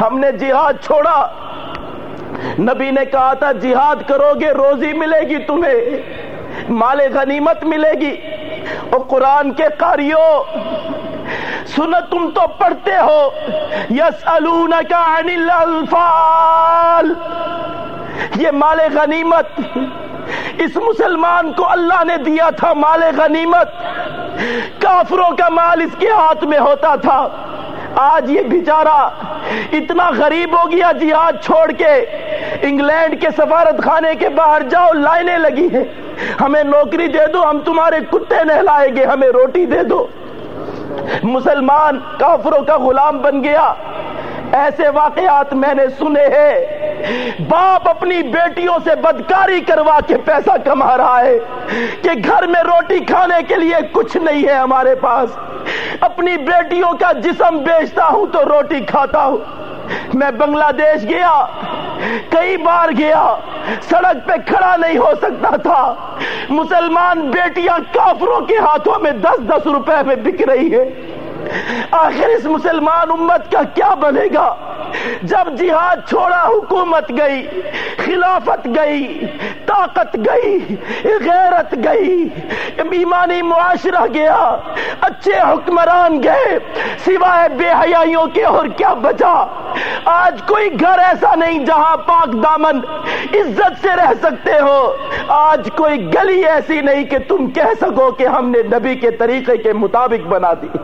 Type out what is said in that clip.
ہم نے جہاد چھوڑا۔ نبی نے کہا تھا، جہاد کرو گے، روزی ملے گی تمہیں، مال غنیمت ملے گی۔ اور قرآن کے قاریوں سن تم تو پڑھتے ہو۔ یس کا الفال یہ مال غنیمت۔ اس مسلمان کو اللہ نے دیا تھا مال غنیمت۔ کافروں کا مال اس کے ہاتھ میں ہوتا تھا۔ آج یہ بیچارہ اتنا غریب ہو گیا جہاد چھوڑ کے انگلینڈ کے سفارت خانے کے باہر جاؤ، لائنیں لگی ہیں۔ ہمیں نوکری دے دو، ہم تمہارے کتے نہلائیں گے، ہمیں روٹی دے دو۔ مسلمان کافروں کا غلام بن گیا۔ ایسے واقعات میں نے سنے ہیں۔ باپ اپنی بیٹیوں سے بدکاری کروا کے پیسہ کما رہا ہے کہ گھر میں روٹی کھانے کے لیے کچھ نہیں ہے ہمارے پاس۔ اپنی بیٹیوں کا جسم بیچتا ہوں تو روٹی کھاتا ہوں۔ میں بنگلہ دیش گیا، کئی بار گیا، سڑک پہ کھڑا نہیں ہو سکتا تھا۔ مسلمان بیٹیاں کافروں کے ہاتھوں میں دس دس روپے میں بک رہی ہے آخر اس مسلمان امت کا کیا بنے گا؟ جب جہاد چھوڑا، حکومت گئی، خلافت گئی، طاقت گئی، غیرت گئی، ایمانی معاشرہ گیا، اچھے حکمران گئے، سوائے بے حیائیوں کے، اور کیا بچا؟ آج کوئی گھر ایسا نہیں جہاں پاک دامن عزت سے رہ سکتے ہو۔ آج کوئی گلی ایسی نہیں کہ تم کہہ سکو کہ ہم نے نبی کے طریقے کے مطابق بنا دی۔